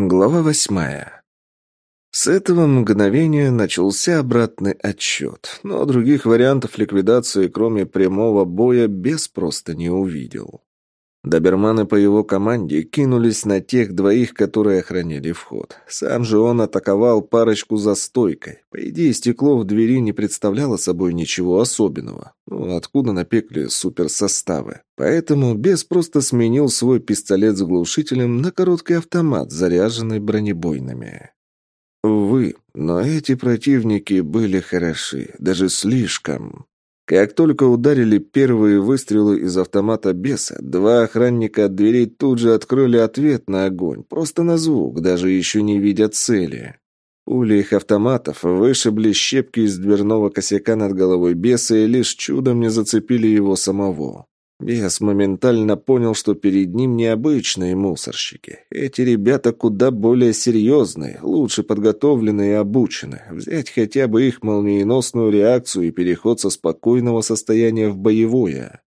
Глава восьмая. С этого мгновения начался обратный отсчет, но других вариантов ликвидации, кроме прямого боя, бес просто не увидел. Доберманы по его команде кинулись на тех двоих, которые охраняли вход. Сам же он атаковал парочку за стойкой. По идее, стекло в двери не представляло собой ничего особенного. Ну, откуда напекли суперсоставы? Поэтому Бес просто сменил свой пистолет с глушителем на короткий автомат, заряженный бронебойными. Увы, но эти противники были хороши, даже слишком. Как только ударили первые выстрелы из автомата беса, два охранника от дверей тут же открыли ответ на огонь, просто на звук, даже еще не видя цели. Пули их автоматов вышибли щепки из дверного косяка над головой беса и лишь чудом не зацепили его самого. Бес моментально понял, что перед ним необычные мусорщики. Эти ребята куда более серьезные, лучше подготовленные и обучены. Взять хотя бы их молниеносную реакцию и переход со спокойного состояния в боевое.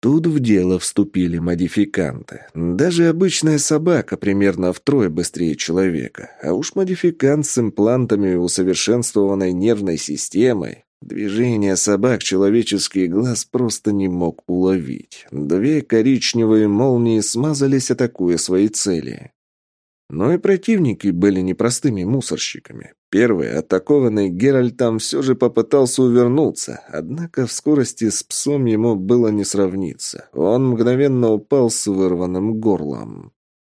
Тут в дело вступили модификанты. Даже обычная собака примерно втрое быстрее человека. А уж модификант с имплантами и усовершенствованной нервной системой Движение собак человеческий глаз просто не мог уловить. Две коричневые молнии смазались, атакуя свои цели. Но и противники были непростыми мусорщиками. Первый, атакованный Геральтом, все же попытался увернуться, однако в скорости с псом ему было не сравниться. Он мгновенно упал с вырванным горлом.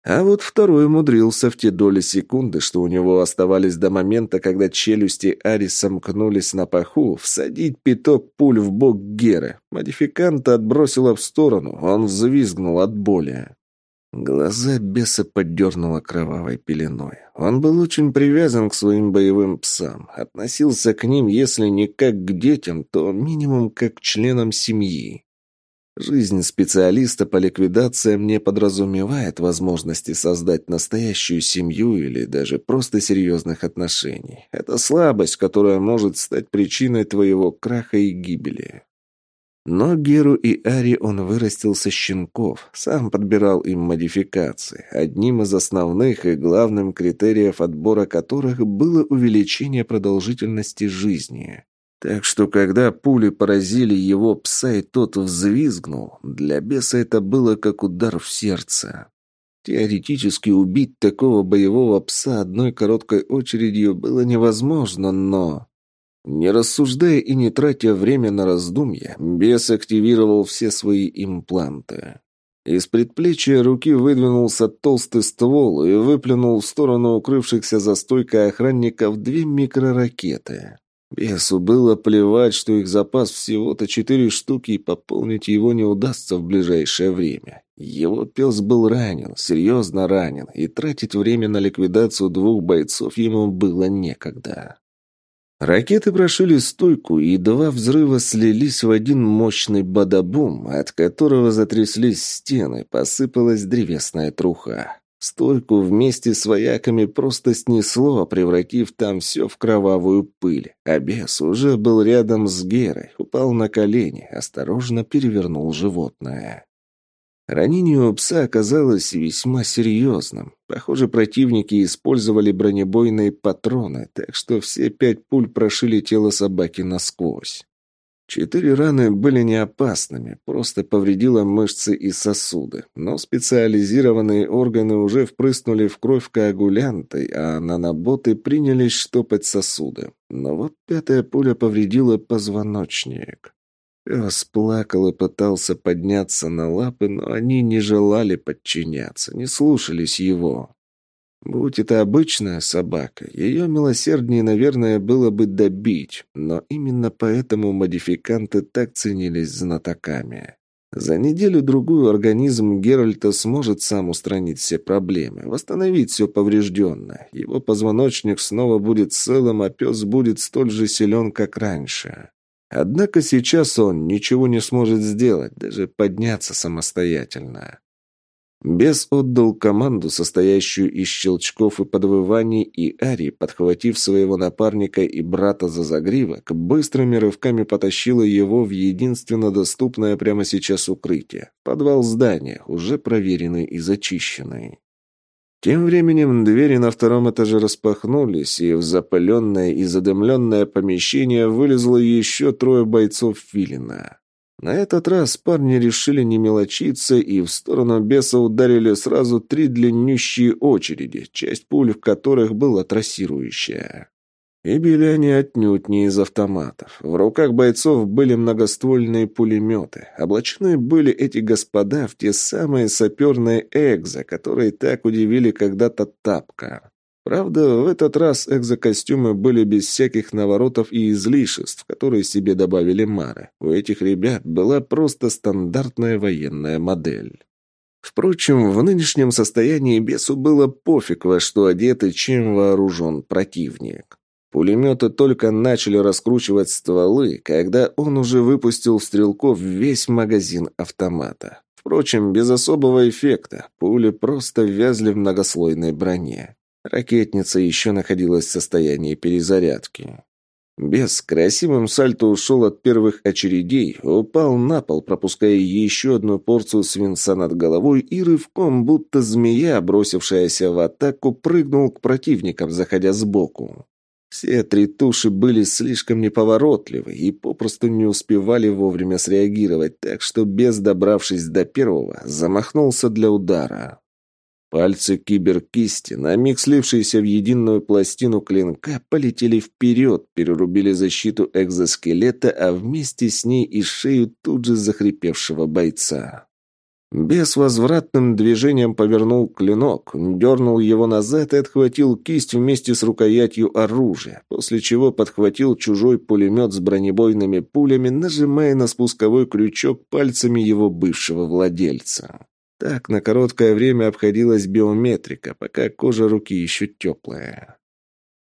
А вот второй умудрился в те доли секунды, что у него оставались до момента, когда челюсти Ари сомкнулись на паху, всадить пяток пуль в бок Геры. Модификанта отбросило в сторону, он взвизгнул от боли. Глаза беса поддернуло кровавой пеленой. Он был очень привязан к своим боевым псам, относился к ним, если не как к детям, то минимум как к членам семьи. Жизнь специалиста по ликвидациям не подразумевает возможности создать настоящую семью или даже просто серьезных отношений. Это слабость, которая может стать причиной твоего краха и гибели. Но Геру и Ари он вырастил со щенков, сам подбирал им модификации, одним из основных и главным критериев отбора которых было увеличение продолжительности жизни. Так что, когда пули поразили его пса, и тот взвизгнул, для беса это было как удар в сердце. Теоретически убить такого боевого пса одной короткой очередью было невозможно, но... Не рассуждая и не тратя время на раздумья, бес активировал все свои импланты. Из предплечья руки выдвинулся толстый ствол и выплюнул в сторону укрывшихся за стойкой охранников две микроракеты. Бесу было плевать, что их запас всего-то четыре штуки, и пополнить его не удастся в ближайшее время. Его пес был ранен, серьезно ранен, и тратить время на ликвидацию двух бойцов ему было некогда. Ракеты прошили стойку, и два взрыва слились в один мощный бадабум, от которого затряслись стены, посыпалась древесная труха. Стойку вместе с вояками просто снесло, превратив там все в кровавую пыль. А бес уже был рядом с Герой, упал на колени, осторожно перевернул животное. Ранение у пса оказалось весьма серьезным. Похоже, противники использовали бронебойные патроны, так что все пять пуль прошили тело собаки насквозь. Четыре раны были не опасными, просто повредило мышцы и сосуды. Но специализированные органы уже впрыснули в кровь коагулянтой, а наноботы принялись штопать сосуды. Но вот пятая пуля повредила позвоночник. Пес плакал и пытался подняться на лапы, но они не желали подчиняться, не слушались его. Будь это обычная собака, ее милосерднее, наверное, было бы добить, но именно поэтому модификанты так ценились знатоками. За неделю-другую организм Геральта сможет сам устранить все проблемы, восстановить все поврежденное. Его позвоночник снова будет целым, а пес будет столь же силен, как раньше. Однако сейчас он ничего не сможет сделать, даже подняться самостоятельно. Бес отдал команду, состоящую из щелчков и подвываний, и Ари, подхватив своего напарника и брата за загривок, быстрыми рывками потащила его в единственно доступное прямо сейчас укрытие – подвал здания, уже проверенный и зачищенный. Тем временем двери на втором этаже распахнулись, и в запыленное и задымленное помещение вылезло еще трое бойцов Филина. На этот раз парни решили не мелочиться и в сторону беса ударили сразу три длиннющие очереди, часть пуль в которых была трассирующая. И били они отнюдь не из автоматов. В руках бойцов были многоствольные пулеметы. Облачены были эти господа в те самые саперные экзо, которые так удивили когда-то Тапка. Правда, в этот раз экзокостюмы были без всяких наворотов и излишеств, которые себе добавили Мары. У этих ребят была просто стандартная военная модель. Впрочем, в нынешнем состоянии бесу было пофиг, во что одет и чем вооружен противник. Пулеметы только начали раскручивать стволы, когда он уже выпустил в стрелков весь магазин автомата. Впрочем, без особого эффекта. Пули просто вязли в многослойной броне. Ракетница еще находилась в состоянии перезарядки. Без красивым сальто ушел от первых очередей, упал на пол, пропуская еще одну порцию свинца над головой и рывком, будто змея, бросившаяся в атаку, прыгнул к противникам, заходя сбоку. Все три туши были слишком неповоротливы и попросту не успевали вовремя среагировать, так что, без добравшись до первого, замахнулся для удара. Пальцы киберкисти, на миг слившиеся в единую пластину клинка, полетели вперед, перерубили защиту экзоскелета, а вместе с ней и шею тут же захрипевшего бойца. Безвозвратным движением повернул клинок, дернул его назад и отхватил кисть вместе с рукоятью оружия, после чего подхватил чужой пулемет с бронебойными пулями, нажимая на спусковой крючок пальцами его бывшего владельца. Так на короткое время обходилась биометрика, пока кожа руки еще теплая.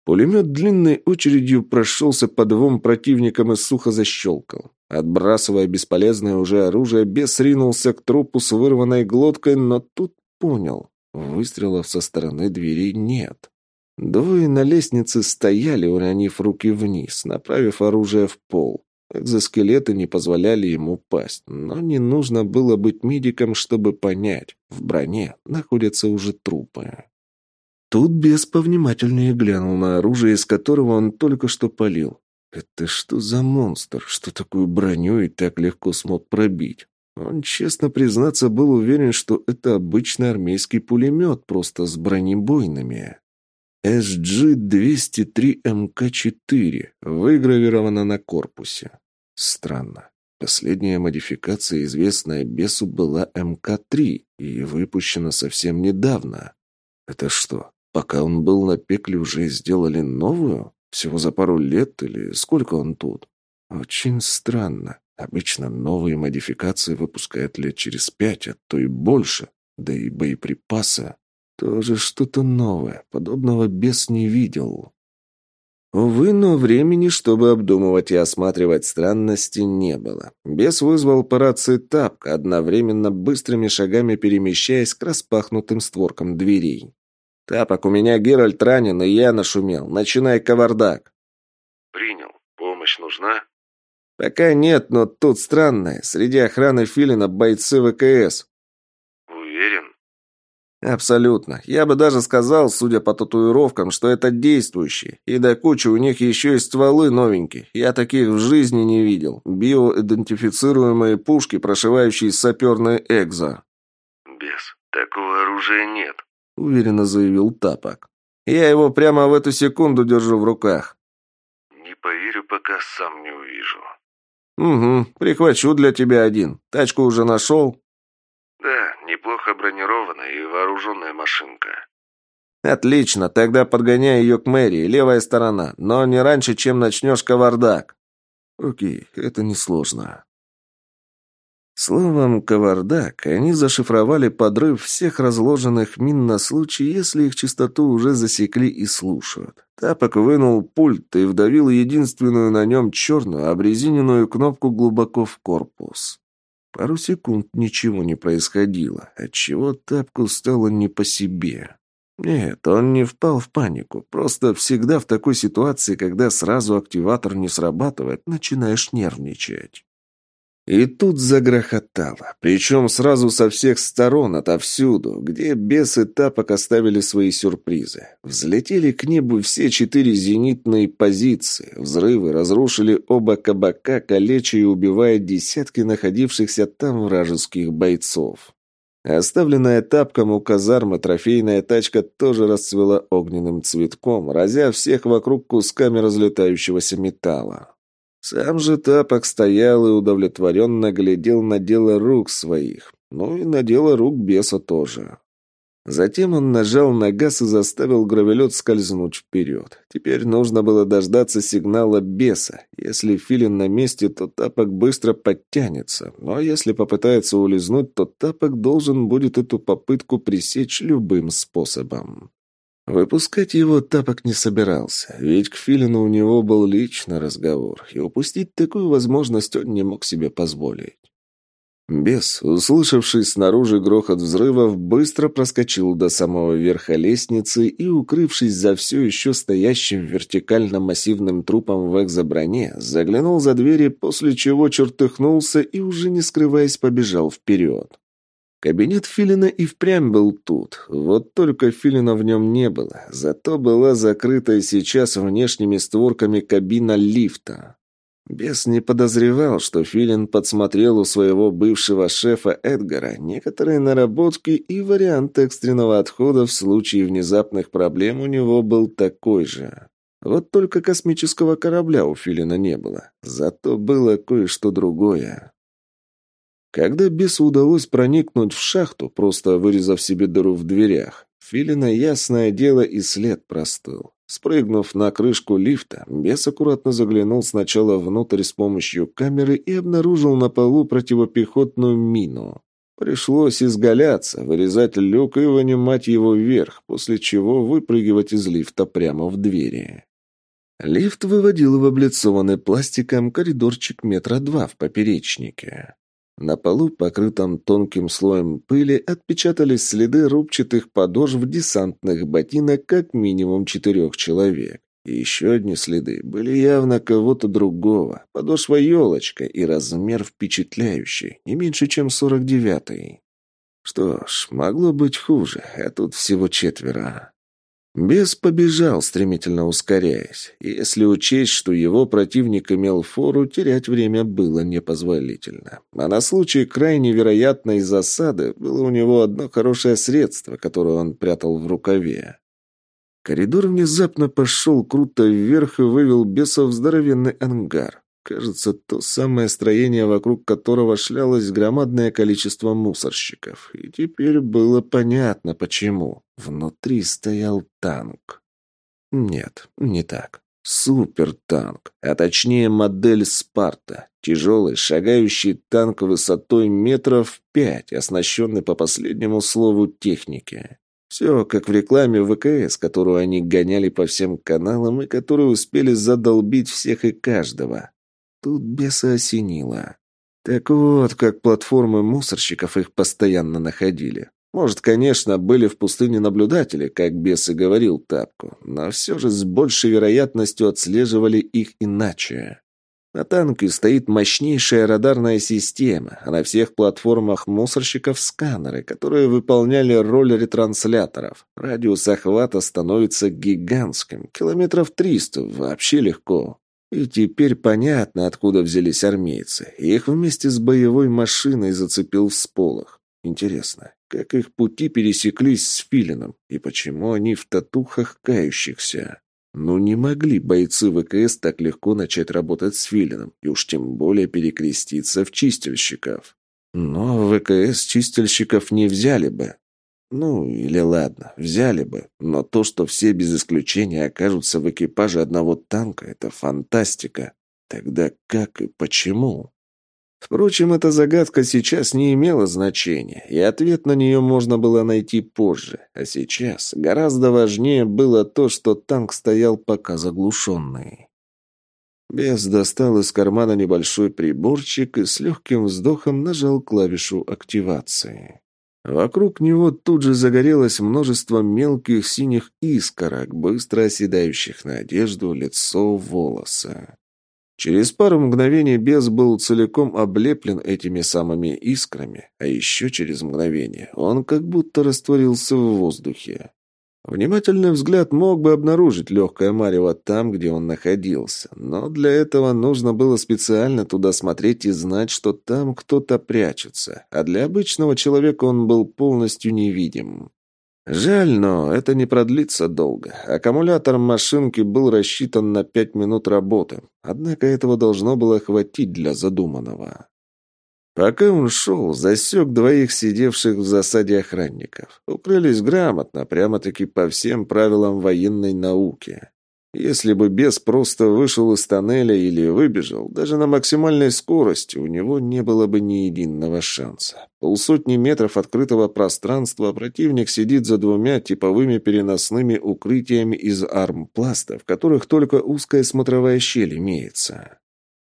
Пулемет длинной очередью прошелся по двум противникам и сухо защелкал. Отбрасывая бесполезное уже оружие, бес ринулся к трупу с вырванной глоткой, но тут понял. Выстрелов со стороны двери нет. Двое на лестнице стояли, уронив руки вниз, направив оружие в пол. Экзоскелеты не позволяли ему пасть, но не нужно было быть медиком, чтобы понять, в броне находятся уже трупы. Тут бес повнимательнее глянул на оружие, из которого он только что полил. Это что за монстр, что такую броню и так легко смог пробить? Он, честно признаться, был уверен, что это обычный армейский пулемет, просто с бронебойными. SG-203МК-4 выгравировано на корпусе. Странно. Последняя модификация, известная бесу, была МК-3 и выпущена совсем недавно. Это что, Пока он был на пекле, уже сделали новую? Всего за пару лет или сколько он тут? Очень странно. Обычно новые модификации выпускают лет через пять, а то и больше. Да и боеприпасы. Тоже что-то новое. Подобного бес не видел. Увы, но времени, чтобы обдумывать и осматривать странности, не было. Бес вызвал по рации тапка, одновременно быстрыми шагами перемещаясь к распахнутым створкам дверей. «Тапок, у меня Геральт ранен, и я нашумел. Начинай кавардак». «Принял. Помощь нужна?» «Пока нет, но тут странное. Среди охраны Филина бойцы ВКС». «Абсолютно. Я бы даже сказал, судя по татуировкам, что это действующие. И до кучи у них еще и стволы новенькие. Я таких в жизни не видел. Биоидентифицируемые пушки, прошивающие саперные экзо». «Без. Такого оружия нет». — уверенно заявил Тапок. «Я его прямо в эту секунду держу в руках». «Не поверю, пока сам не увижу». «Угу, прихвачу для тебя один. Тачку уже нашел?» «Да, неплохо бронированная и вооруженная машинка». «Отлично, тогда подгоняй ее к мэрии, левая сторона, но не раньше, чем начнешь кавардак». «Окей, это несложно». Словом, кавардак, они зашифровали подрыв всех разложенных мин на случай, если их частоту уже засекли и слушают. Тапок вынул пульт и вдавил единственную на нем черную обрезиненную кнопку глубоко в корпус. Пару секунд ничего не происходило, отчего Тапку стало не по себе. Нет, он не впал в панику. Просто всегда в такой ситуации, когда сразу активатор не срабатывает, начинаешь нервничать. И тут загрохотало, причем сразу со всех сторон, отовсюду, где бесы тапок оставили свои сюрпризы. Взлетели к небу все четыре зенитные позиции. Взрывы разрушили оба кабака, калеча и убивая десятки находившихся там вражеских бойцов. Оставленная тапком у казармы трофейная тачка тоже расцвела огненным цветком, разя всех вокруг кусками разлетающегося металла. Сам же Тапок стоял и удовлетворенно глядел на дело рук своих, ну и на дело рук беса тоже. Затем он нажал на газ и заставил гравелет скользнуть вперед. Теперь нужно было дождаться сигнала беса. Если филин на месте, то тапок быстро подтянется. Но если попытается улизнуть, то тапок должен будет эту попытку пресечь любым способом. Выпускать его Тапок не собирался, ведь к Филину у него был личный разговор, и упустить такую возможность он не мог себе позволить. Бес, услышавший снаружи грохот взрывов, быстро проскочил до самого верха лестницы и, укрывшись за все еще стоящим вертикально-массивным трупом в экзоброне, заглянул за двери, после чего чертыхнулся и, уже не скрываясь, побежал вперед. Кабинет Филина и впрямь был тут. Вот только Филина в нем не было. Зато была закрытая сейчас внешними створками кабина лифта. Бес не подозревал, что Филин подсмотрел у своего бывшего шефа Эдгара некоторые наработки и вариант экстренного отхода в случае внезапных проблем у него был такой же. Вот только космического корабля у Филина не было. Зато было кое-что другое. Когда бесу удалось проникнуть в шахту, просто вырезав себе дыру в дверях, Филина, ясное дело, и след простыл. Спрыгнув на крышку лифта, бес аккуратно заглянул сначала внутрь с помощью камеры и обнаружил на полу противопехотную мину. Пришлось изгаляться, вырезать люк и вынимать его вверх, после чего выпрыгивать из лифта прямо в двери. Лифт выводил в облицованный пластиком коридорчик метра два в поперечнике. На полу, покрытом тонким слоем пыли, отпечатались следы рубчатых подошв десантных ботинок как минимум четырех человек. И еще одни следы были явно кого-то другого. Подошва елочка и размер впечатляющий, не меньше, чем сорок девятый. Что ж, могло быть хуже, а тут всего четверо. Бес побежал, стремительно ускоряясь. Если учесть, что его противник имел фору, терять время было непозволительно. А на случай крайне вероятной засады было у него одно хорошее средство, которое он прятал в рукаве. Коридор внезапно пошел круто вверх и вывел беса в здоровенный ангар. Кажется, то самое строение, вокруг которого шлялось громадное количество мусорщиков. И теперь было понятно, почему. Внутри стоял танк. Нет, не так. Супертанк, а точнее модель «Спарта». Тяжелый, шагающий танк высотой метров пять, оснащенный по последнему слову техники. Все как в рекламе ВКС, которую они гоняли по всем каналам и которую успели задолбить всех и каждого. Тут беса осенило. Так вот, как платформы мусорщиков их постоянно находили. Может, конечно, были в пустыне наблюдатели, как бес и говорил Тапку, но все же с большей вероятностью отслеживали их иначе. На танке стоит мощнейшая радарная система, а на всех платформах мусорщиков сканеры, которые выполняли роль ретрансляторов. Радиус охвата становится гигантским, километров триста, вообще легко. И теперь понятно, откуда взялись армейцы. Их вместе с боевой машиной зацепил всполох. Интересно, как их пути пересеклись с Филином, и почему они в татухах кающихся? Ну, не могли бойцы ВКС так легко начать работать с Филином, и уж тем более перекреститься в чистильщиков. Но ВКС чистильщиков не взяли бы. Ну, или ладно, взяли бы, но то, что все без исключения окажутся в экипаже одного танка, это фантастика. Тогда как и почему? Впрочем, эта загадка сейчас не имела значения, и ответ на нее можно было найти позже. А сейчас гораздо важнее было то, что танк стоял пока заглушенный. Бес достал из кармана небольшой приборчик и с легким вздохом нажал клавишу активации. Вокруг него тут же загорелось множество мелких синих искорок, быстро оседающих на одежду, лицо, волосы. Через пару мгновений бес был целиком облеплен этими самыми искрами, а еще через мгновение он как будто растворился в воздухе. Внимательный взгляд мог бы обнаружить легкое марево там, где он находился, но для этого нужно было специально туда смотреть и знать, что там кто-то прячется, а для обычного человека он был полностью невидим. Жаль, но это не продлится долго. Аккумулятор машинки был рассчитан на пять минут работы, однако этого должно было хватить для задуманного. Пока он шел, засек двоих сидевших в засаде охранников. Укрылись грамотно, прямо-таки по всем правилам военной науки. Если бы бес просто вышел из тоннеля или выбежал, даже на максимальной скорости у него не было бы ни единого шанса. Полсотни метров открытого пространства противник сидит за двумя типовыми переносными укрытиями из армпласта, в которых только узкая смотровая щель имеется.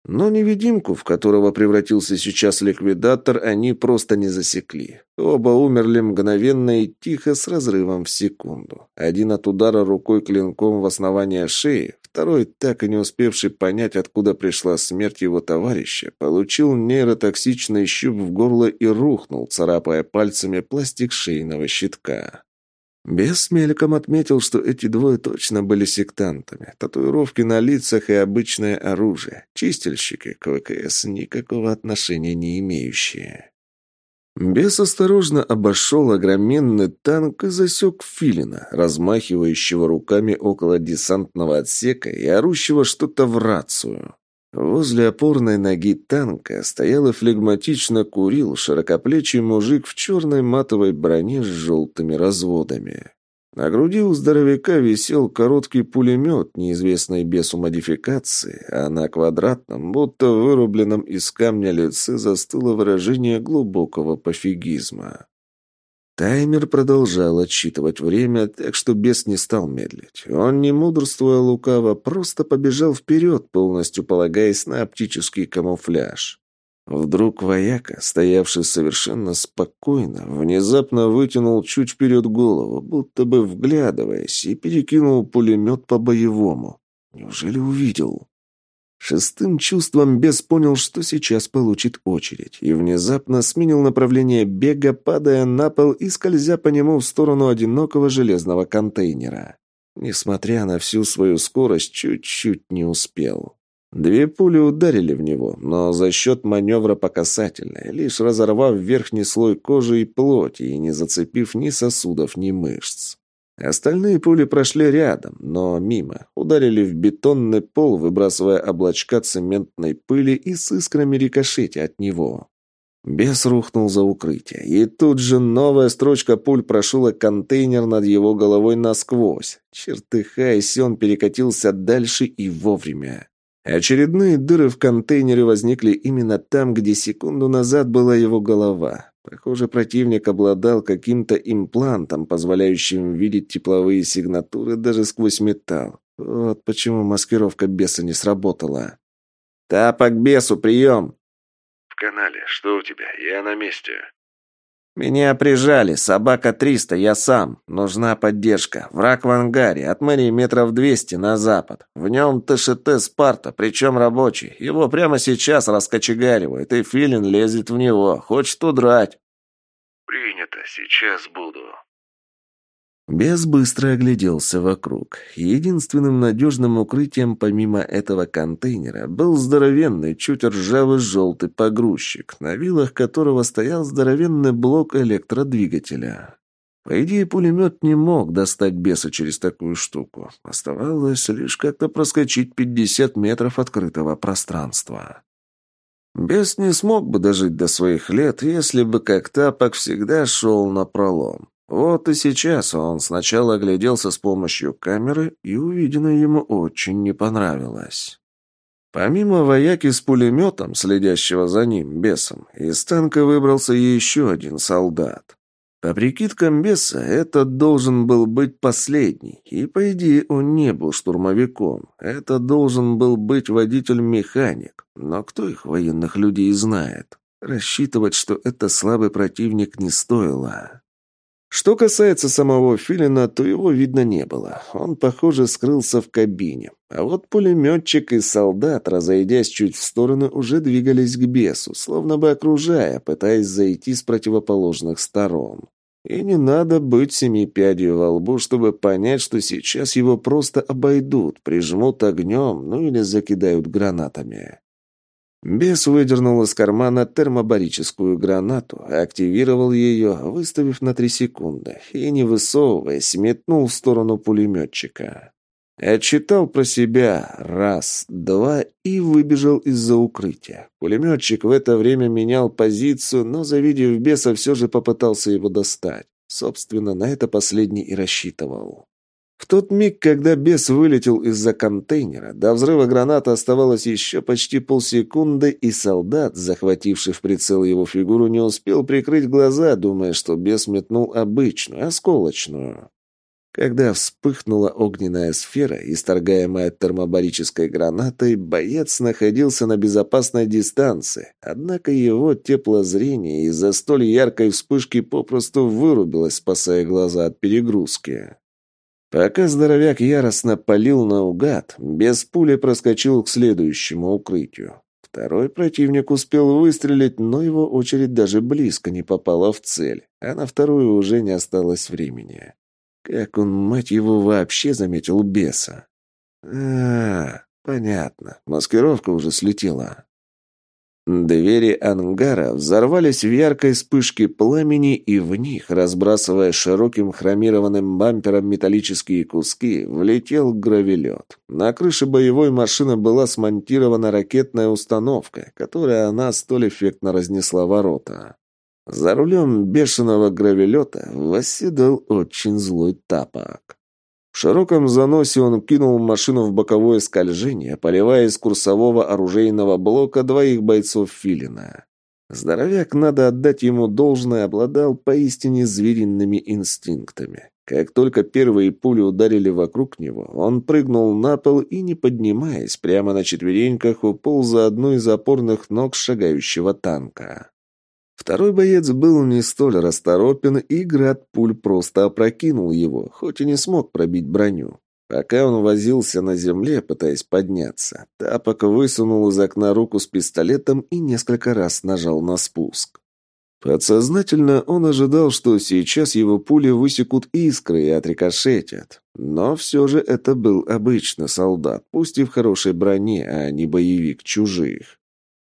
Но невидимку, в которого превратился сейчас ликвидатор, они просто не засекли. Оба умерли мгновенно и тихо с разрывом в секунду. Один от удара рукой клинком в основание шеи, второй, так и не успевший понять, откуда пришла смерть его товарища, получил нейротоксичный щуп в горло и рухнул, царапая пальцами пластик шейного щитка. Бес мельком отметил, что эти двое точно были сектантами. Татуировки на лицах и обычное оружие. Чистильщики к ВКС никакого отношения не имеющие. Бес осторожно обошел огроменный танк и засек филина, размахивающего руками около десантного отсека и орущего что-то в рацию. Возле опорной ноги танка стоял и флегматично курил широкоплечий мужик в черной матовой броне с желтыми разводами. На груди у здоровяка висел короткий пулемет, неизвестной бесу модификации, а на квадратном, будто вырубленном из камня лице застыло выражение глубокого пофигизма. Таймер продолжал отсчитывать время, так что бес не стал медлить. Он, не мудрствуя лукаво, просто побежал вперед, полностью полагаясь на оптический камуфляж. Вдруг вояка, стоявший совершенно спокойно, внезапно вытянул чуть вперед голову, будто бы вглядываясь, и перекинул пулемет по-боевому. Неужели увидел? Шестым чувством бес понял, что сейчас получит очередь, и внезапно сменил направление бега, падая на пол и скользя по нему в сторону одинокого железного контейнера. Несмотря на всю свою скорость, чуть-чуть не успел. Две пули ударили в него, но за счет маневра по касательной, лишь разорвав верхний слой кожи и плоти и не зацепив ни сосудов, ни мышц. Остальные пули прошли рядом, но мимо. Ударили в бетонный пол, выбрасывая облачка цементной пыли и с искрами рикошетя от него. Бес рухнул за укрытие, и тут же новая строчка пуль прошила контейнер над его головой насквозь. Чертыхаясь, он перекатился дальше и вовремя. Очередные дыры в контейнере возникли именно там, где секунду назад была его голова. Похоже, противник обладал каким-то имплантом, позволяющим видеть тепловые сигнатуры даже сквозь металл. Вот почему маскировка беса не сработала. «Тапок бесу, прием!» «В канале. Что у тебя? Я на месте». «Меня прижали. Собака 300, я сам. Нужна поддержка. Враг в ангаре. От мэрии метров 200 на запад. В нем ТШТ «Спарта», причем рабочий. Его прямо сейчас раскочегаривают, и Филин лезет в него. Хочет удрать». «Принято. Сейчас буду». Бес быстро огляделся вокруг. Единственным надежным укрытием помимо этого контейнера был здоровенный, чуть ржавый желтый погрузчик, на вилах которого стоял здоровенный блок электродвигателя. По идее, пулемет не мог достать беса через такую штуку. Оставалось лишь как-то проскочить 50 метров открытого пространства. Бес не смог бы дожить до своих лет, если бы как тапок всегда шел на пролом. Вот и сейчас он сначала огляделся с помощью камеры, и увиденное ему очень не понравилось. Помимо вояки с пулеметом, следящего за ним, бесом, из танка выбрался еще один солдат. По прикидкам беса, этот должен был быть последний, и, по идее, он не был штурмовиком. Это должен был быть водитель-механик, но кто их военных людей знает? Рассчитывать, что это слабый противник, не стоило. Что касается самого Филина, то его видно не было. Он, похоже, скрылся в кабине. А вот пулеметчик и солдат, разойдясь чуть в сторону, уже двигались к бесу, словно бы окружая, пытаясь зайти с противоположных сторон. И не надо быть семи пядью во лбу, чтобы понять, что сейчас его просто обойдут, прижмут огнем, ну или закидают гранатами. Бес выдернул из кармана термобарическую гранату, активировал ее, выставив на три секунды, и, не высовываясь, метнул в сторону пулеметчика. Отчитал про себя раз, два и выбежал из-за укрытия. Пулеметчик в это время менял позицию, но, завидев беса, все же попытался его достать. Собственно, на это последний и рассчитывал. В тот миг, когда бес вылетел из-за контейнера, до взрыва граната оставалось еще почти полсекунды, и солдат, захвативший в прицел его фигуру, не успел прикрыть глаза, думая, что бес метнул обычную, осколочную. Когда вспыхнула огненная сфера, исторгаемая термобарической гранатой, боец находился на безопасной дистанции, однако его теплозрение из-за столь яркой вспышки попросту вырубилось, спасая глаза от перегрузки. Пока здоровяк яростно палил наугад, без пули проскочил к следующему укрытию. Второй противник успел выстрелить, но его очередь даже близко не попала в цель, а на вторую уже не осталось времени. Как он, мать его, вообще заметил беса? а, -а, -а понятно, маскировка уже слетела. Двери ангара взорвались в яркой вспышке пламени, и в них, разбрасывая широким хромированным бампером металлические куски, влетел гравелет. На крыше боевой машины была смонтирована ракетная установка, которая она столь эффектно разнесла ворота. За рулем бешеного гравелета восседал очень злой тапок. В широком заносе он кинул машину в боковое скольжение, поливая из курсового оружейного блока двоих бойцов Филина. Здоровяк, надо отдать ему должное, обладал поистине звериными инстинктами. Как только первые пули ударили вокруг него, он прыгнул на пол и, не поднимаясь, прямо на четвереньках уполз за одну из опорных ног шагающего танка. Второй боец был не столь расторопен, и град пуль просто опрокинул его, хоть и не смог пробить броню. Пока он возился на земле, пытаясь подняться, Тапок высунул из окна руку с пистолетом и несколько раз нажал на спуск. Подсознательно он ожидал, что сейчас его пули высекут искры и отрикошетят. Но все же это был обычный солдат, пусть и в хорошей броне, а не боевик чужих.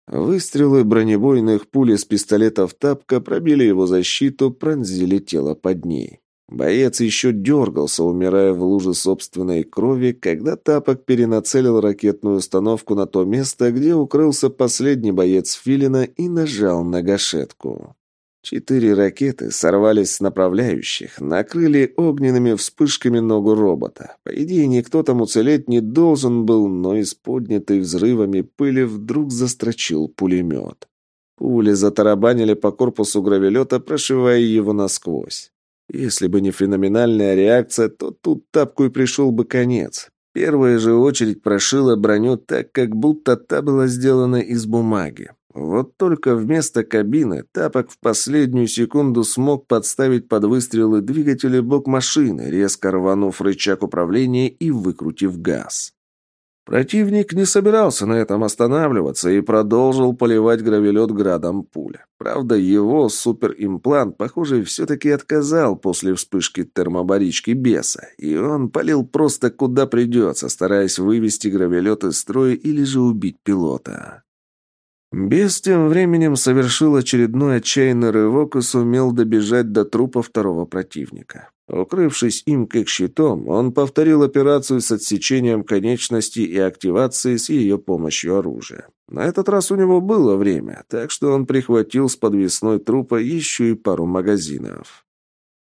Выстрелы бронебойных пуль из пистолетов Тапка пробили его защиту, пронзили тело под ней. Боец еще дергался, умирая в луже собственной крови, когда Тапок перенацелил ракетную установку на то место, где укрылся последний боец Филина и нажал на гашетку. Четыре ракеты сорвались с направляющих, накрыли огненными вспышками ногу робота. По идее, никто там уцелеть не должен был, но из поднятой взрывами пыли вдруг застрочил пулемет. Пули затарабанили по корпусу гравелета, прошивая его насквозь. Если бы не феноменальная реакция, то тут тапку и пришел бы конец. Первая же очередь прошила броню так, как будто та была сделана из бумаги. Вот только вместо кабины Тапок в последнюю секунду смог подставить под выстрелы двигателя бок машины, резко рванув рычаг управления и выкрутив газ. Противник не собирался на этом останавливаться и продолжил поливать гравелет градом пуль. Правда, его суперимплант, похоже, все-таки отказал после вспышки термобарички беса, и он полил просто куда придется, стараясь вывести гравелет из строя или же убить пилота. Бес тем временем совершил очередной отчаянный рывок и сумел добежать до трупа второго противника. Укрывшись им как щитом, он повторил операцию с отсечением конечности и активацией с ее помощью оружия. На этот раз у него было время, так что он прихватил с подвесной трупа еще и пару магазинов.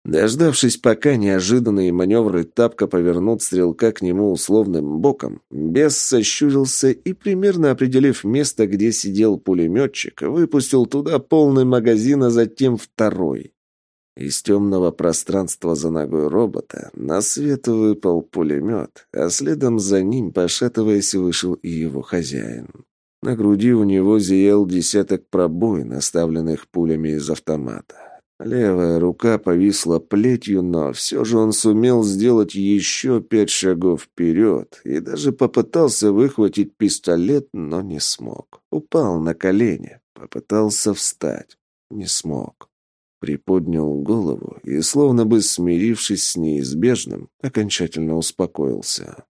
Дождавшись, пока неожиданные маневры тапка повернут стрелка к нему условным боком, бес сощурился и, примерно определив место, где сидел пулеметчик, выпустил туда полный магазин, а затем второй. Из темного пространства за ногой робота на свет выпал пулемет, а следом за ним, пошатываясь, вышел и его хозяин. На груди у него зиял десяток пробоин, оставленных пулями из автомата. Левая рука повисла плетью, но все же он сумел сделать еще пять шагов вперед и даже попытался выхватить пистолет, но не смог. Упал на колени, попытался встать, не смог. Приподнял голову и, словно бы смирившись с неизбежным, окончательно успокоился.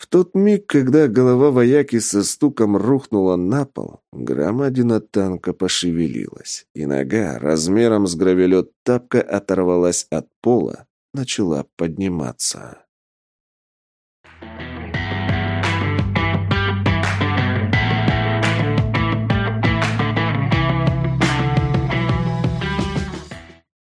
В тот миг, когда голова вояки со стуком рухнула на пол, громадина танка пошевелилась, и нога размером с гравелет тапка оторвалась от пола, начала подниматься.